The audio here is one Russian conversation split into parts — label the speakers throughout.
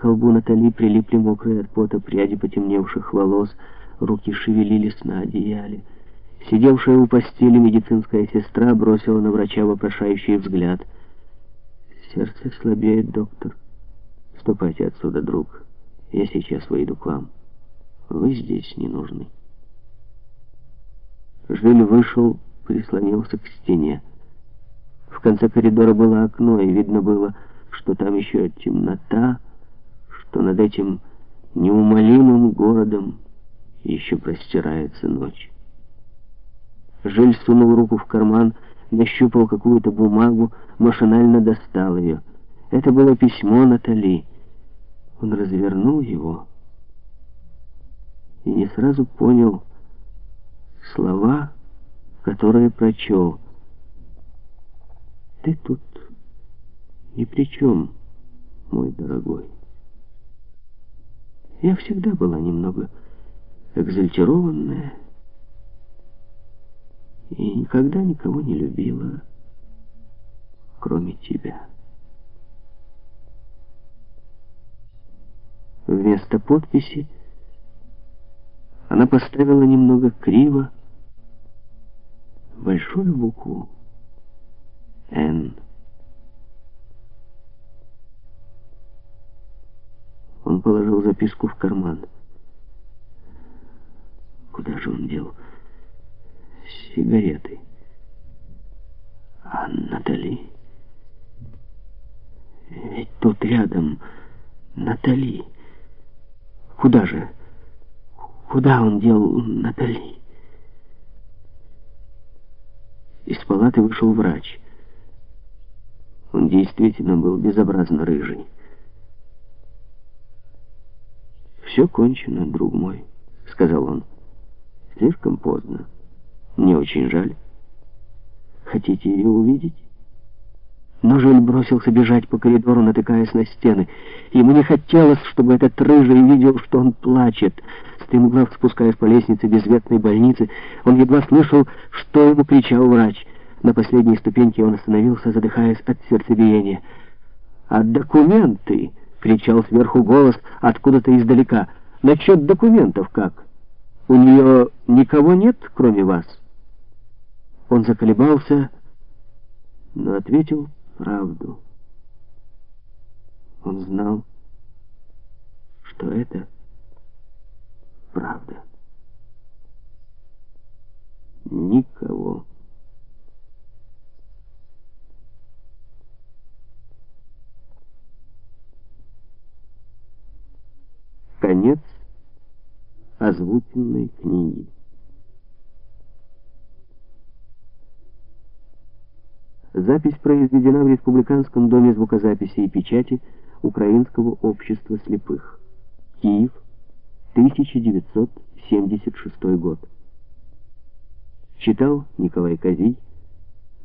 Speaker 1: К колбу Натали прилипли мокрые от пота пряди потемневших волос, руки шевелились на одеяле. Сидевшая у постели медицинская сестра бросила на врача вопрошающий взгляд. «Сердце слабеет, доктор. Ступайте отсюда, друг. Я сейчас выйду к вам. Вы здесь не нужны». Жиль вышел, прислонился к стене. В конце коридора было окно, и видно было, что там еще темнота, что над этим неумолимым городом еще простирается ночь. Жиль сунул руку в карман, нащупал какую-то бумагу, машинально достал ее. Это было письмо Натали. Он развернул его и не сразу понял слова, которые прочел. «Ты тут ни при чем, мой дорогой». Я всегда была немного экзальтированная, и никогда никого не любила, кроме тебя. Вместо подписи она поставила немного криво большую букву «Н». Положил записку в карман. Куда же он дел? сигареты. А Натали? Ведь тут рядом Натали. Куда же? Куда он дел Натали? Из палаты вышел врач. Он действительно был безобразно рыжий. «Все кончено, друг мой», — сказал он. «Слишком поздно». Мне очень жаль. Хотите ее увидеть? Но Жиль бросился бежать по коридору, натыкаясь на стены. Ему не хотелось, чтобы этот рыжий видел, что он плачет. Стремглав спускаясь по лестнице безветной больницы, он едва слышал, что ему кричал врач. На последней ступеньке он остановился, задыхаясь от сердцебиения. «А документы!» — кричал сверху голос откуда-то издалека. «Насчет документов как? У нее никого нет, кроме вас?» Он заколебался, но ответил правду. Он знал, что это правда. Никого. Конец озвученной книги. Запись произведена в Республиканском доме звукозаписи и печати Украинского общества слепых. Киев, 1976 год. Читал Николай Козий,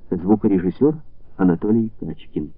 Speaker 1: звукорежиссер Анатолий Качкин.